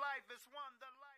life is one, the life.